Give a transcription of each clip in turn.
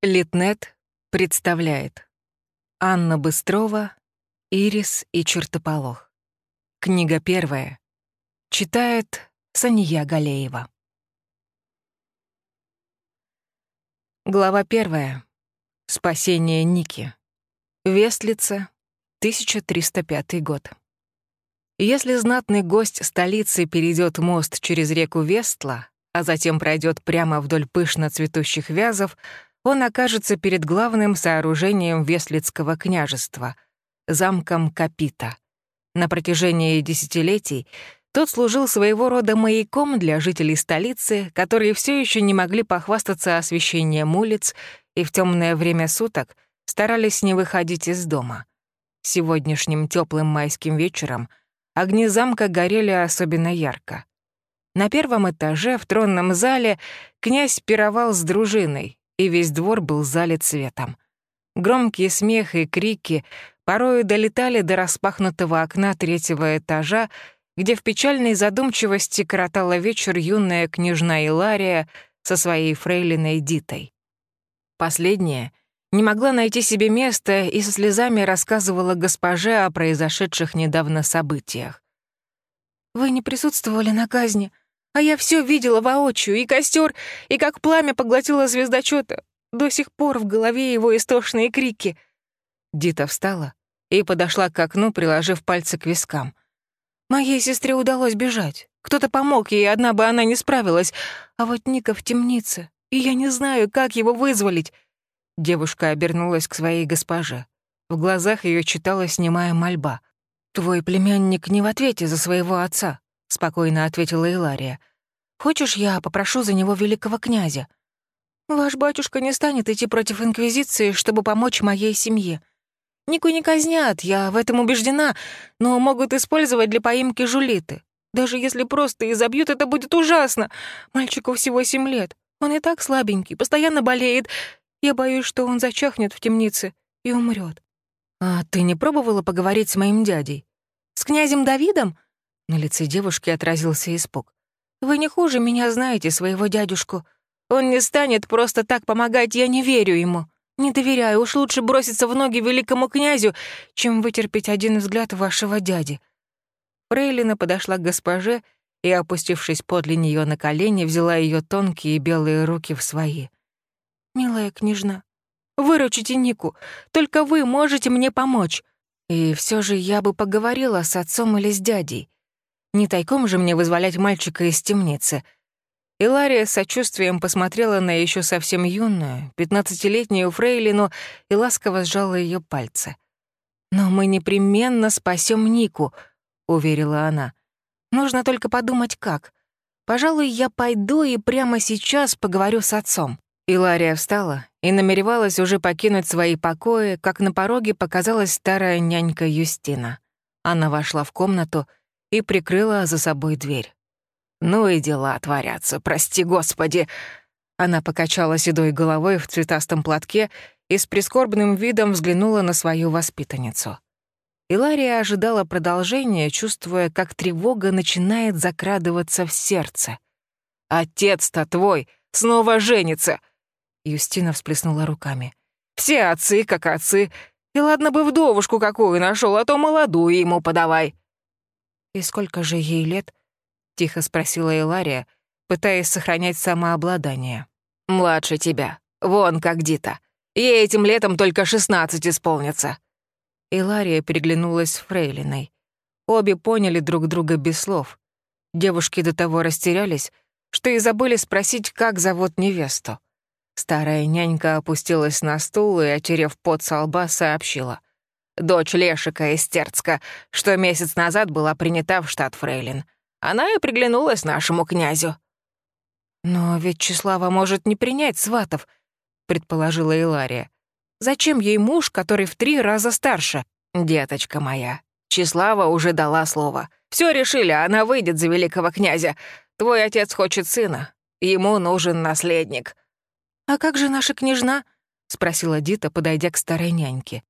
Литнет представляет Анна Быстрова, Ирис и чертополох. Книга первая. Читает Сания Галеева. Глава первая. Спасение Ники. Вестлица, 1305 год. Если знатный гость столицы перейдет мост через реку Вестла, а затем пройдет прямо вдоль пышно цветущих вязов, он окажется перед главным сооружением Вестлицкого княжества — замком Капита. На протяжении десятилетий тот служил своего рода маяком для жителей столицы, которые все еще не могли похвастаться освещением улиц и в темное время суток старались не выходить из дома. Сегодняшним теплым майским вечером огни замка горели особенно ярко. На первом этаже в тронном зале князь пировал с дружиной, и весь двор был залит светом. Громкие смех и крики порою долетали до распахнутого окна третьего этажа, где в печальной задумчивости коротала вечер юная княжна Илария со своей фрейлиной Дитой. Последняя не могла найти себе места и со слезами рассказывала госпоже о произошедших недавно событиях. «Вы не присутствовали на казни, а я все видела воочию, и костер, и как пламя поглотило звездочета. До сих пор в голове его истошные крики. Дита встала и подошла к окну, приложив пальцы к вискам. Моей сестре удалось бежать. Кто-то помог ей, одна бы она не справилась. А вот Ника в темнице, и я не знаю, как его вызволить. Девушка обернулась к своей госпоже. В глазах ее читалась немая мольба. «Твой племянник не в ответе за своего отца», — спокойно ответила Илария. «Хочешь, я попрошу за него великого князя? Ваш батюшка не станет идти против Инквизиции, чтобы помочь моей семье. Нику не казнят, я в этом убеждена, но могут использовать для поимки жулиты. Даже если просто изобьют, это будет ужасно. Мальчику всего семь лет. Он и так слабенький, постоянно болеет. Я боюсь, что он зачахнет в темнице и умрет. «А ты не пробовала поговорить с моим дядей?» «С князем Давидом?» На лице девушки отразился испуг. «Вы не хуже меня знаете своего дядюшку. Он не станет просто так помогать, я не верю ему. Не доверяю, уж лучше броситься в ноги великому князю, чем вытерпеть один взгляд вашего дяди». Фрейлина подошла к госпоже и, опустившись подле нее на колени, взяла ее тонкие белые руки в свои. «Милая княжна, выручите Нику, только вы можете мне помочь. И все же я бы поговорила с отцом или с дядей. Не тайком же мне вызволять мальчика из темницы. Илария с сочувствием посмотрела на еще совсем юную, пятнадцатилетнюю фрейлину и ласково сжала ее пальцы. «Но мы непременно спасем Нику», — уверила она. «Нужно только подумать, как. Пожалуй, я пойду и прямо сейчас поговорю с отцом». Илария встала и намеревалась уже покинуть свои покои, как на пороге показалась старая нянька Юстина. Она вошла в комнату и прикрыла за собой дверь. «Ну и дела творятся, прости господи!» Она покачала седой головой в цветастом платке и с прискорбным видом взглянула на свою воспитанницу. Илария ожидала продолжения, чувствуя, как тревога начинает закрадываться в сердце. «Отец-то твой снова женится!» Юстина всплеснула руками. «Все отцы как отцы. И ладно бы вдовушку какую нашел, а то молодую ему подавай». «И сколько же ей лет?» — тихо спросила Илария, пытаясь сохранять самообладание. «Младше тебя. Вон как Дита. Ей этим летом только шестнадцать исполнится». Илария переглянулась с Фрейлиной. Обе поняли друг друга без слов. Девушки до того растерялись, что и забыли спросить, как зовут невесту. Старая нянька опустилась на стул и, отерев пот со лба, сообщила дочь Лешика из Терцка, что месяц назад была принята в штат Фрейлин. Она и приглянулась нашему князю». «Но ведь Числава может не принять сватов», — предположила Илария. «Зачем ей муж, который в три раза старше?» «Деточка моя, Числава уже дала слово. Все решили, она выйдет за великого князя. Твой отец хочет сына. Ему нужен наследник». «А как же наша княжна?» — спросила Дита, подойдя к старой няньке.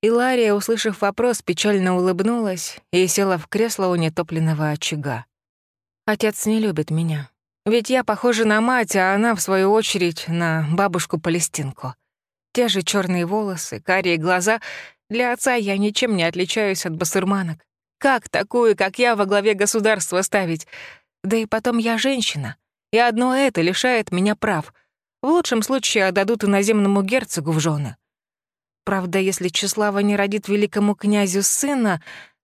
Илария, услышав вопрос, печально улыбнулась и села в кресло у нетопленного очага. «Отец не любит меня. Ведь я похожа на мать, а она, в свою очередь, на бабушку-палестинку. Те же черные волосы, карие глаза. Для отца я ничем не отличаюсь от басурманок. Как такую, как я, во главе государства ставить? Да и потом я женщина. И одно это лишает меня прав. В лучшем случае отдадут иноземному герцогу в жены. Правда, если Числава не родит великому князю сына,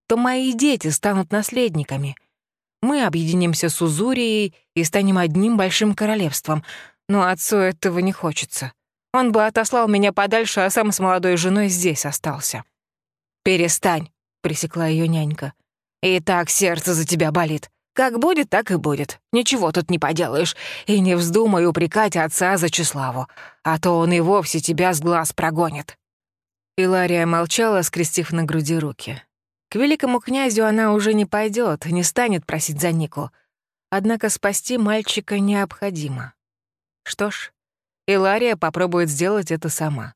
то мои дети станут наследниками. Мы объединимся с Узурией и станем одним большим королевством. Но отцу этого не хочется. Он бы отослал меня подальше, а сам с молодой женой здесь остался. «Перестань», — пресекла ее нянька. «И так сердце за тебя болит. Как будет, так и будет. Ничего тут не поделаешь. И не вздумай упрекать отца за Числаву, а то он и вовсе тебя с глаз прогонит». Илария молчала, скрестив на груди руки. К великому князю она уже не пойдет, не станет просить за Нику. Однако спасти мальчика необходимо. Что ж, Илария попробует сделать это сама.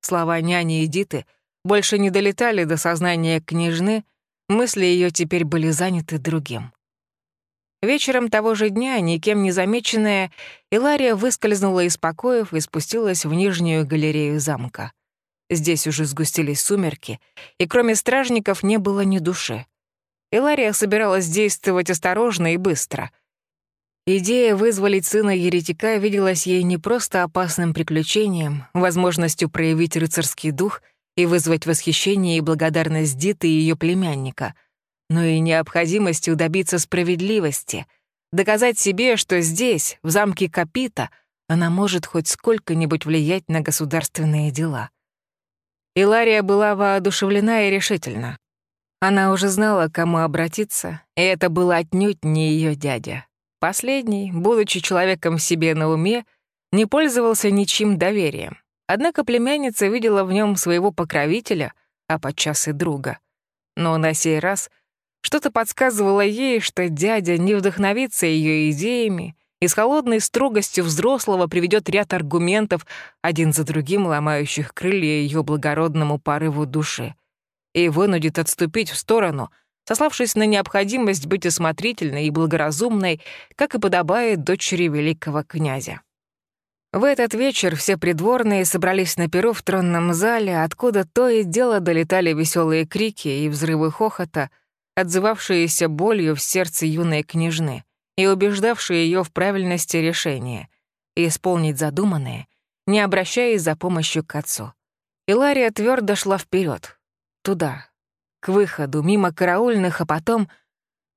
Слова няни Эдиты больше не долетали до сознания княжны, мысли ее теперь были заняты другим. Вечером того же дня, никем не замеченная, Илария выскользнула из покоев и спустилась в нижнюю галерею замка. Здесь уже сгустились сумерки, и кроме стражников не было ни души. Илария собиралась действовать осторожно и быстро. Идея вызволить сына еретика виделась ей не просто опасным приключением, возможностью проявить рыцарский дух и вызвать восхищение и благодарность Диты и ее племянника, но и необходимостью добиться справедливости, доказать себе, что здесь, в замке Капита, она может хоть сколько-нибудь влиять на государственные дела. Илария была воодушевлена и решительна. Она уже знала, кому обратиться, и это был отнюдь не ее дядя. Последний, будучи человеком себе на уме, не пользовался ничьим доверием. Однако племянница видела в нем своего покровителя, а подчас и друга. Но на сей раз что-то подсказывало ей, что дядя не вдохновится ее идеями и с холодной строгостью взрослого приведет ряд аргументов, один за другим ломающих крылья ее благородному порыву души, и вынудит отступить в сторону — сославшись на необходимость быть осмотрительной и благоразумной, как и подобает дочери великого князя. В этот вечер все придворные собрались на перу в тронном зале, откуда то и дело долетали веселые крики и взрывы хохота, отзывавшиеся болью в сердце юной княжны и убеждавшие ее в правильности решения исполнить задуманное, не обращаясь за помощью к отцу. Илария твердо шла вперед, туда, к выходу, мимо караульных, а потом...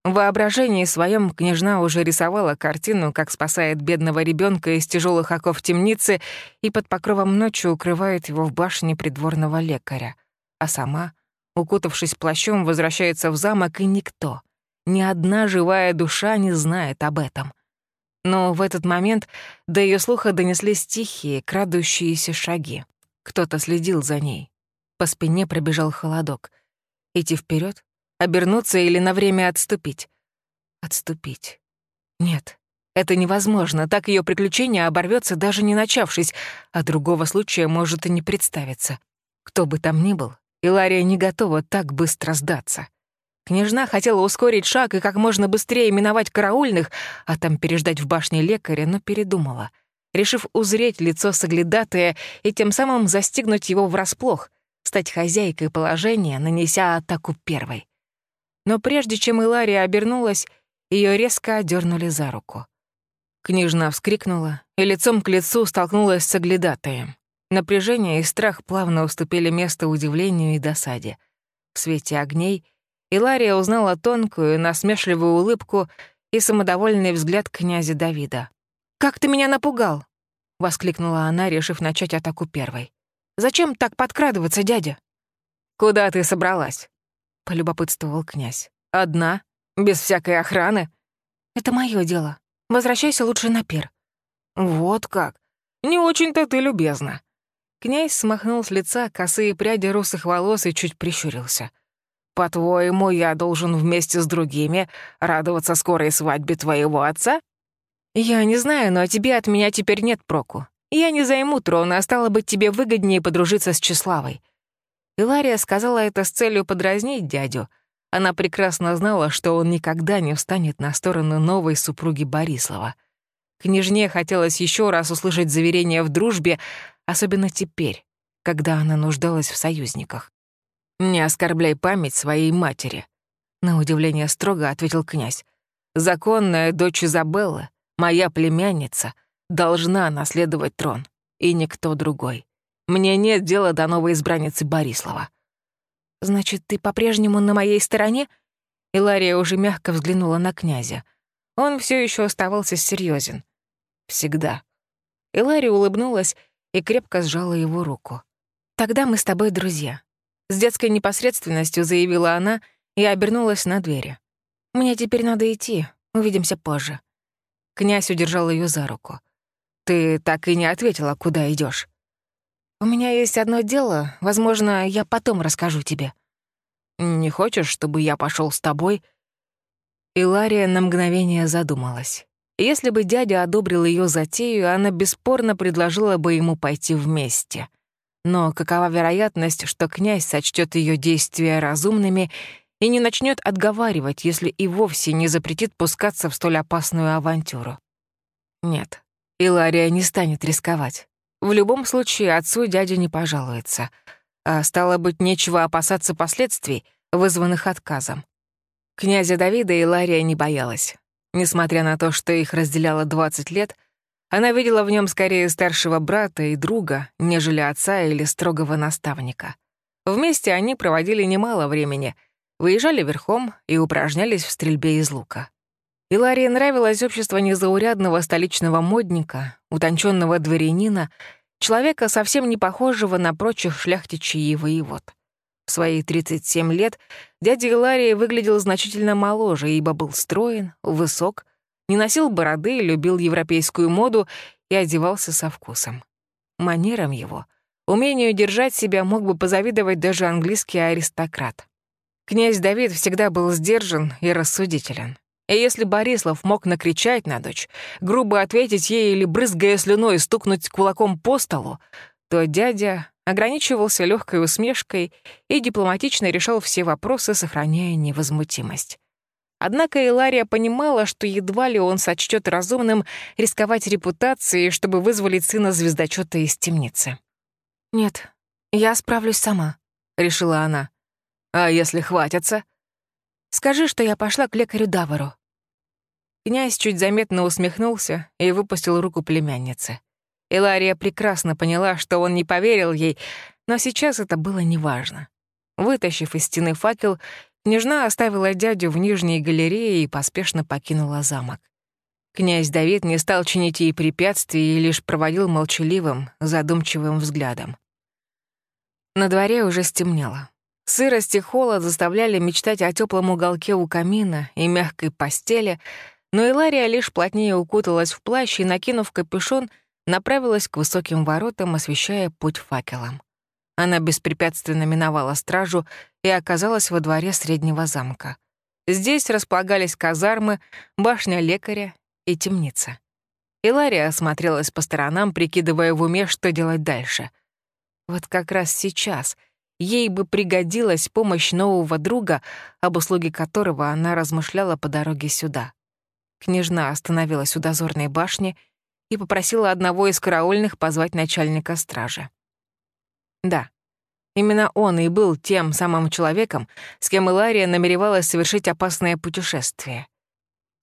В воображении своем княжна уже рисовала картину, как спасает бедного ребенка из тяжелых оков темницы и под покровом ночи укрывает его в башне придворного лекаря. А сама, укутавшись плащом, возвращается в замок, и никто, ни одна живая душа не знает об этом. Но в этот момент до ее слуха донеслись тихие, крадущиеся шаги. Кто-то следил за ней. По спине пробежал холодок — Идти вперед, обернуться или на время отступить? Отступить. Нет, это невозможно. Так ее приключение оборвется, даже не начавшись, а другого случая может и не представиться. Кто бы там ни был, Илария не готова так быстро сдаться. Княжна хотела ускорить шаг и как можно быстрее миновать караульных, а там переждать в башне лекаря, но передумала, решив узреть лицо соглядатая и тем самым застигнуть его врасплох — стать хозяйкой положения, нанеся атаку первой. Но прежде чем Илария обернулась, ее резко одернули за руку. Княжна вскрикнула и лицом к лицу столкнулась с оглядатаем. Напряжение и страх плавно уступили место удивлению и досаде. В свете огней Илария узнала тонкую, насмешливую улыбку и самодовольный взгляд князя Давида. «Как ты меня напугал!» — воскликнула она, решив начать атаку первой. Зачем так подкрадываться, дядя?» «Куда ты собралась?» — полюбопытствовал князь. «Одна? Без всякой охраны?» «Это мое дело. Возвращайся лучше на пир». «Вот как? Не очень-то ты любезна». Князь смахнул с лица косые пряди русых волос и чуть прищурился. «По-твоему, я должен вместе с другими радоваться скорой свадьбе твоего отца?» «Я не знаю, но тебе от меня теперь нет проку. Я не займу трона, а стало быть, тебе выгоднее подружиться с Числавой». Илария сказала это с целью подразнить дядю. Она прекрасно знала, что он никогда не встанет на сторону новой супруги Борислава. Княжне хотелось еще раз услышать заверение в дружбе, особенно теперь, когда она нуждалась в союзниках. «Не оскорбляй память своей матери», — на удивление строго ответил князь. «Законная дочь Изабеллы, моя племянница, должна наследовать трон, и никто другой. Мне нет дела до новой избранницы Борислава». «Значит, ты по-прежнему на моей стороне?» Илария уже мягко взглянула на князя. Он все еще оставался серьезен. «Всегда». Илария улыбнулась и крепко сжала его руку. «Тогда мы с тобой друзья», — с детской непосредственностью заявила она и обернулась на двери. «Мне теперь надо идти, увидимся позже». Князь удержал ее за руку. «Ты так и не ответила, куда идешь. «У меня есть одно дело, возможно, я потом расскажу тебе». «Не хочешь, чтобы я пошел с тобой?» Илария на мгновение задумалась. Если бы дядя одобрил ее затею, она бесспорно предложила бы ему пойти вместе. Но какова вероятность, что князь сочтет ее действия разумными и не начнет отговаривать, если и вовсе не запретит пускаться в столь опасную авантюру? Нет, Илария не станет рисковать. В любом случае отцу дядя не пожалуется. А стало быть, нечего опасаться последствий, вызванных отказом. Князя Давида Илария не боялась. Несмотря на то, что их разделяло 20 лет, она видела в нем скорее старшего брата и друга, нежели отца или строгого наставника. Вместе они проводили немало времени, выезжали верхом и упражнялись в стрельбе из лука. Иларии нравилось общество незаурядного столичного модника, утонченного дворянина, человека, совсем не похожего на прочих шляхтичей и воевод. В свои 37 лет дядя Иларии выглядел значительно моложе, ибо был строен, высок, не носил бороды, любил европейскую моду и одевался со вкусом. Манерам его, умению держать себя мог бы позавидовать даже английский аристократ. Князь Давид всегда был сдержан и рассудителен. И если Борислав мог накричать на дочь, грубо ответить ей или, брызгая слюной, стукнуть кулаком по столу, то дядя ограничивался легкой усмешкой и дипломатично решал все вопросы, сохраняя невозмутимость. Однако Илария понимала, что едва ли он сочтет разумным рисковать репутацией, чтобы вызволить сына звездочета из темницы. «Нет, я справлюсь сама», — решила она. «А если хватится?» «Скажи, что я пошла к лекарю Давару». Князь чуть заметно усмехнулся и выпустил руку племянницы. Илария прекрасно поняла, что он не поверил ей, но сейчас это было неважно. Вытащив из стены факел, княжна оставила дядю в нижней галерее и поспешно покинула замок. Князь Давид не стал чинить ей препятствий и лишь проводил молчаливым, задумчивым взглядом. На дворе уже стемнело. Сырость и холод заставляли мечтать о теплом уголке у камина и мягкой постели, но Илария лишь плотнее укуталась в плащ и, накинув капюшон, — направилась к высоким воротам, освещая путь факелом. Она беспрепятственно миновала стражу и оказалась во дворе среднего замка. Здесь располагались казармы, башня лекаря и темница. Илария осмотрелась по сторонам, прикидывая в уме, что делать дальше. Вот как раз сейчас ей бы пригодилась помощь нового друга, об услуге которого она размышляла по дороге сюда. Княжна остановилась у дозорной башни — и попросила одного из караульных позвать начальника стражи. Да, именно он и был тем самым человеком, с кем Илария намеревалась совершить опасное путешествие.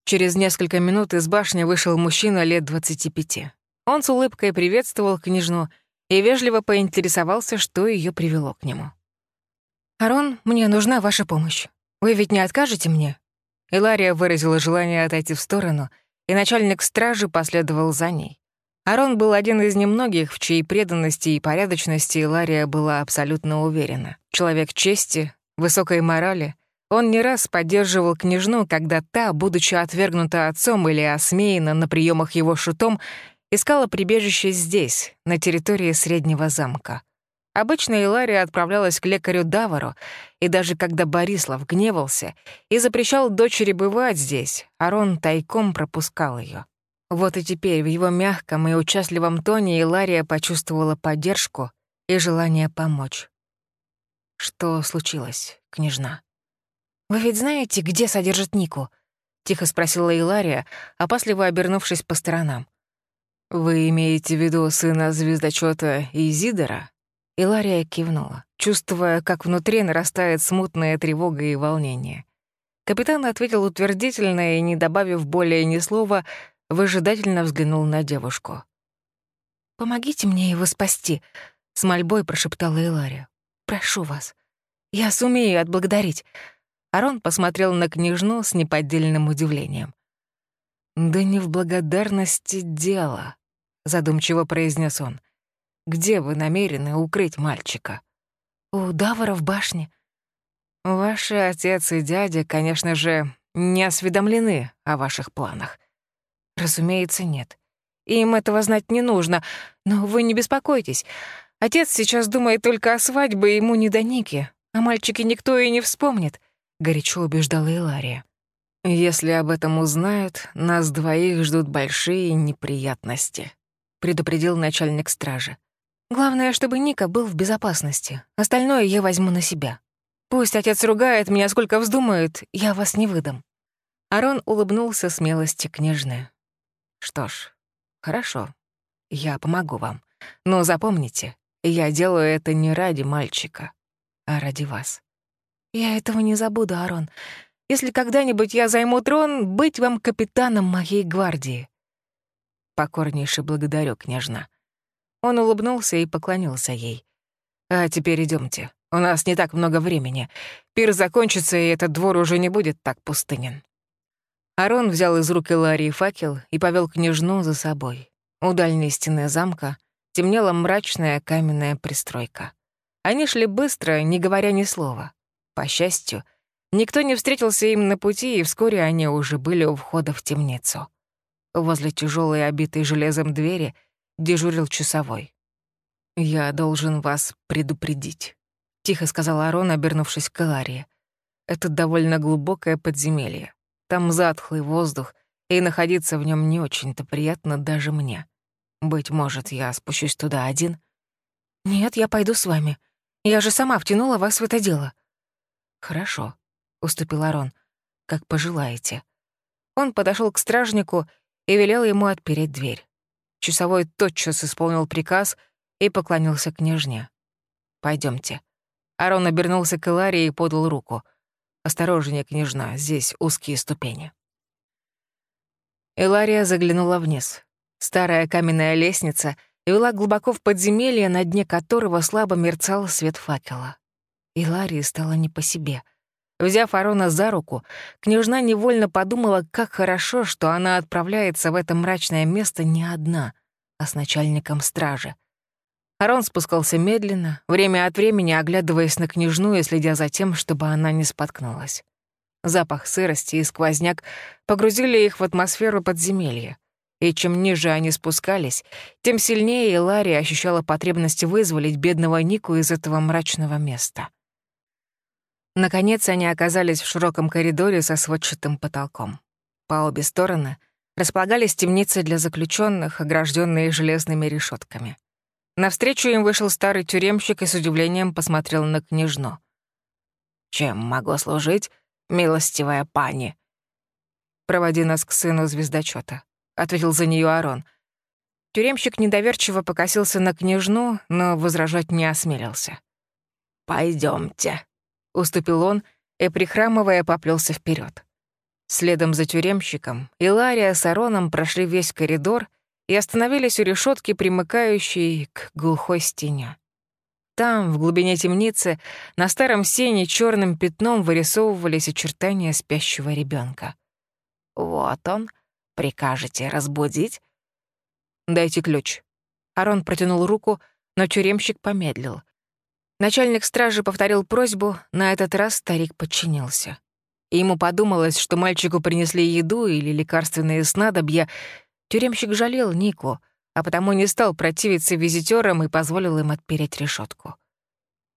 Через несколько минут из башни вышел мужчина лет 25. Он с улыбкой приветствовал княжну и вежливо поинтересовался, что ее привело к нему. «Арон, мне нужна ваша помощь. Вы ведь не откажете мне?» Илария выразила желание отойти в сторону — и начальник стражи последовал за ней. Арон был один из немногих, в чьей преданности и порядочности Лария была абсолютно уверена. Человек чести, высокой морали. Он не раз поддерживал княжну, когда та, будучи отвергнута отцом или осмеяна на приемах его шутом, искала прибежище здесь, на территории Среднего замка. Обычно Илария отправлялась к лекарю Давару, и даже когда Борислав гневался и запрещал дочери бывать здесь, Арон тайком пропускал ее. Вот и теперь в его мягком и участливом тоне Илария почувствовала поддержку и желание помочь. «Что случилось, княжна?» «Вы ведь знаете, где содержит Нику?» — тихо спросила Илария, опасливо обернувшись по сторонам. «Вы имеете в виду сына звездочета Изидора?» Илария кивнула, чувствуя, как внутри нарастает смутная тревога и волнение. Капитан ответил утвердительно и, не добавив более ни слова, выжидательно взглянул на девушку. «Помогите мне его спасти», — с мольбой прошептала Илария. «Прошу вас. Я сумею отблагодарить». Арон посмотрел на княжну с неподдельным удивлением. «Да не в благодарности дело», — задумчиво произнес он. «Где вы намерены укрыть мальчика?» «У Давара в башне». «Ваши отец и дядя, конечно же, не осведомлены о ваших планах». «Разумеется, нет. Им этого знать не нужно, но вы не беспокойтесь. Отец сейчас думает только о свадьбе, ему не до Ники. О мальчике никто и не вспомнит», — горячо убеждала Илария. «Если об этом узнают, нас двоих ждут большие неприятности», — предупредил начальник стражи. «Главное, чтобы Ника был в безопасности. Остальное я возьму на себя. Пусть отец ругает меня, сколько вздумает, я вас не выдам». Арон улыбнулся смелости княжны. «Что ж, хорошо, я помогу вам. Но запомните, я делаю это не ради мальчика, а ради вас». «Я этого не забуду, Арон. Если когда-нибудь я займу трон, быть вам капитаном моей гвардии». «Покорнейше благодарю, княжна». Он улыбнулся и поклонился ей. «А теперь идемте. У нас не так много времени. Пир закончится, и этот двор уже не будет так пустынен». Арон взял из рук Иларии факел и повел княжну за собой. У дальней стены замка темнела мрачная каменная пристройка. Они шли быстро, не говоря ни слова. По счастью, Никто не встретился им на пути, и вскоре они уже были у входа в темницу. Возле тяжелой обитой железом двери дежурил часовой. «Я должен вас предупредить», — тихо сказал Арон, обернувшись к Эларии. «Это довольно глубокое подземелье. Там затхлый воздух, и находиться в нем не очень-то приятно даже мне. Быть может, я спущусь туда один?» «Нет, я пойду с вами. Я же сама втянула вас в это дело». «Хорошо», — уступил Арон. «Как пожелаете». Он подошел к стражнику и велел ему отпереть дверь. Часовой тотчас исполнил приказ и поклонился княжне. Пойдемте. Арон обернулся к Иларии и подал руку. «Осторожнее, княжна, здесь узкие ступени». Илария заглянула вниз. Старая каменная лестница вела глубоко в подземелье, на дне которого слабо мерцал свет факела. Иларии стало не по себе. Взяв Арона за руку, княжна невольно подумала, как хорошо, что она отправляется в это мрачное место не одна, а с начальником стражи. Арон спускался медленно, время от времени оглядываясь на княжну и следя за тем, чтобы она не споткнулась. Запах сырости и сквозняк погрузили их в атмосферу подземелья. И чем ниже они спускались, тем сильнее Илария ощущала потребность вызволить бедного Нику из этого мрачного места. Наконец они оказались в широком коридоре со сводчатым потолком. По обе стороны располагались темницы для заключенных, огражденные железными решетками. Навстречу им вышел старый тюремщик и с удивлением посмотрел на княжну. «Чем могу служить, милостивая пани?» «Проводи нас к сыну звездочета, ответил за нее Арон. Тюремщик недоверчиво покосился на княжну, но возражать не осмелился. Пойдемте, — уступил он и, прихрамывая, поплелся вперед. Следом за тюремщиком Илария с Ароном прошли весь коридор и остановились у решетки, примыкающей к глухой стене. Там, в глубине темницы, на старом сене черным пятном вырисовывались очертания спящего ребенка. «Вот он. Прикажете разбудить?» «Дайте ключ». Арон протянул руку, но тюремщик помедлил. Начальник стражи повторил просьбу, на этот раз старик подчинился. Ему подумалось, что мальчику принесли еду или лекарственные снадобья. Тюремщик жалел Нику, а потому не стал противиться визитерам и позволил им отпереть решетку.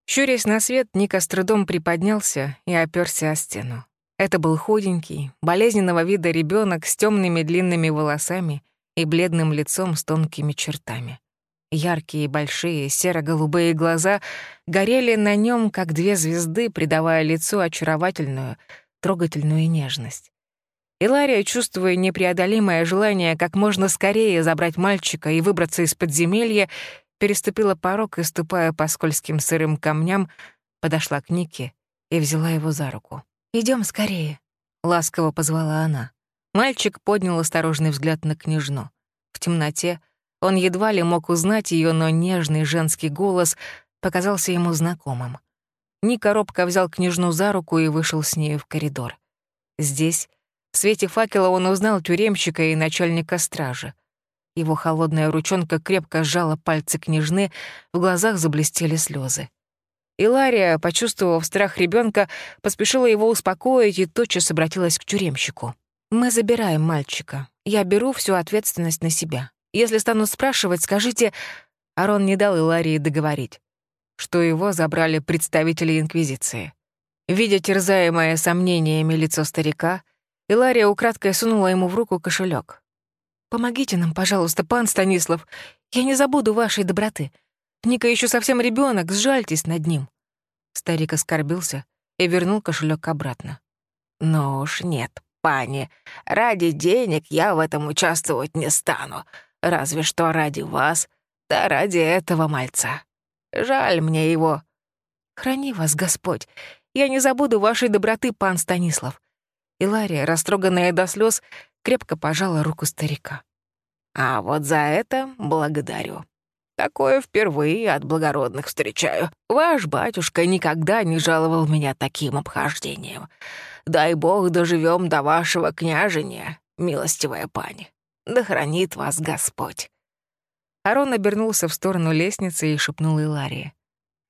Щурясь на свет, Ника с трудом приподнялся и оперся о стену. Это был худенький, болезненного вида ребенок с темными длинными волосами и бледным лицом с тонкими чертами. Яркие, большие, серо-голубые глаза горели на нем, как две звезды, придавая лицу очаровательную, трогательную нежность. Илария, чувствуя непреодолимое желание как можно скорее забрать мальчика и выбраться из подземелья, переступила порог и, ступая по скользким сырым камням, подошла к Нике и взяла его за руку. Идем скорее», — ласково позвала она. Мальчик поднял осторожный взгляд на княжну. В темноте он едва ли мог узнать ее, но нежный женский голос показался ему знакомым. Ника робко взял княжну за руку и вышел с нею в коридор. Здесь, в свете факела, он узнал тюремщика и начальника стражи. Его холодная ручонка крепко сжала пальцы княжны, в глазах заблестели слезы. Илария, почувствовав страх ребенка, поспешила его успокоить и тотчас обратилась к тюремщику. «Мы забираем мальчика. Я беру всю ответственность на себя. Если станут спрашивать, скажите...» Арон не дал Иларии договорить, что его забрали представители Инквизиции. Видя терзаемое сомнениями лицо старика, Илария украдкой сунула ему в руку кошелек. «Помогите нам, пожалуйста, пан Станислав. Я не забуду вашей доброты. Ника еще совсем ребенок, сжальтесь над ним». Старик оскорбился и вернул кошелек обратно. «Ну уж нет, пани, ради денег я в этом участвовать не стану. Разве что ради вас, да ради этого мальца. Жаль мне его». «Храни вас, Господь. Я не забуду вашей доброты, пан Станислав». Илария, растроганная до слез, крепко пожала руку старика. «А вот за это благодарю. Такое впервые от благородных встречаю. Ваш батюшка никогда не жаловал меня таким обхождением. Дай бог доживем до вашего княжения, милостивая пани. Да хранит вас Господь». Арон обернулся в сторону лестницы и шепнул Иларии.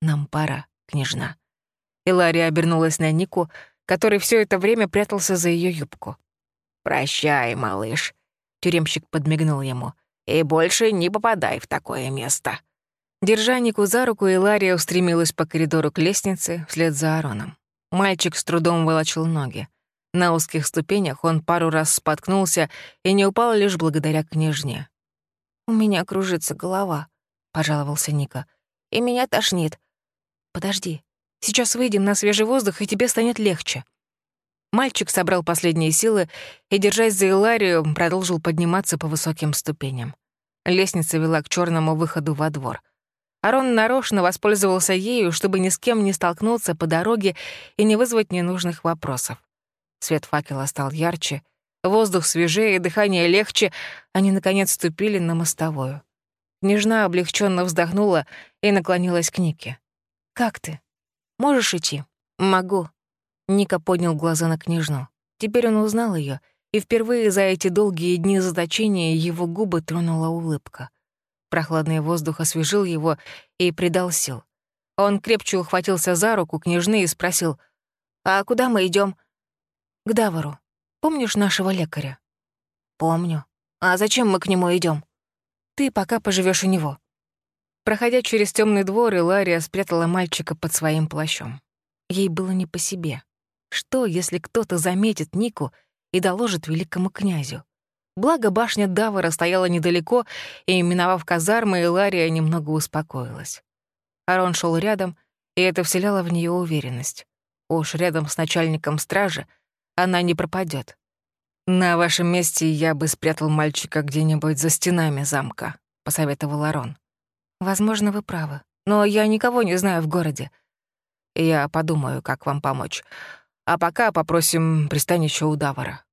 «Нам пора, княжна». Илария обернулась на Нику, который все это время прятался за ее юбку. «Прощай, малыш», — тюремщик подмигнул ему, «и больше не попадай в такое место». Держа Нику за руку, Илария устремилась по коридору к лестнице вслед за Ароном. Мальчик с трудом волочил ноги. На узких ступенях он пару раз споткнулся и не упал лишь благодаря княжне. «У меня кружится голова», — пожаловался Ника. «И меня тошнит». «Подожди, сейчас выйдем на свежий воздух, и тебе станет легче». Мальчик собрал последние силы и, держась за Иларию, продолжил подниматься по высоким ступеням. Лестница вела к черному выходу во двор. Арон нарочно воспользовался ею, чтобы ни с кем не столкнуться по дороге и не вызвать ненужных вопросов. Свет факела стал ярче, воздух свежее, дыхание легче, они, наконец, ступили на мостовую. Княжна облегченно вздохнула и наклонилась к Нике. «Как ты? Можешь идти?» «Могу», Ника поднял глаза на княжну. Теперь он узнал ее, и впервые за эти долгие дни заточения его губы тронула улыбка. Прохладный воздух освежил его и придал сил. Он крепче ухватился за руку княжны и спросил, «А куда мы идем? «К Давару. Помнишь нашего лекаря?» «Помню. А зачем мы к нему идем? «Ты пока поживешь у него». Проходя через темный двор, Илария спрятала мальчика под своим плащом. Ей было не по себе. Что, если кто-то заметит Нику и доложит великому князю? Благо башня Давара стояла недалеко, и, миновав казармы, Илария немного успокоилась. Арон шел рядом, и это вселяло в нее уверенность. Уж рядом с начальником стражи она не пропадет. «На вашем месте я бы спрятал мальчика где-нибудь за стенами замка», — посоветовал Арон. «Возможно, вы правы, но я никого не знаю в городе. Я подумаю, как вам помочь. А пока попросим пристанище Давара».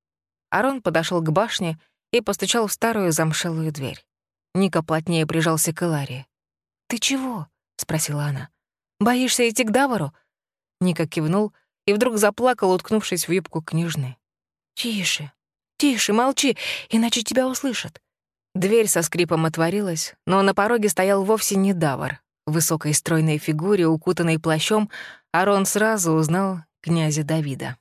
Арон подошел к башне и постучал в старую замшелую дверь. Ника плотнее прижался к Эларии. «Ты чего?» — спросила она. «Боишься идти к Давару?» Ника кивнул и вдруг заплакал, уткнувшись в юбку княжны. «Тише, тише, молчи, иначе тебя услышат». Дверь со скрипом отворилась, но на пороге стоял вовсе не Давар. В высокой стройной фигуре, укутанной плащом, Арон сразу узнал князя Давида.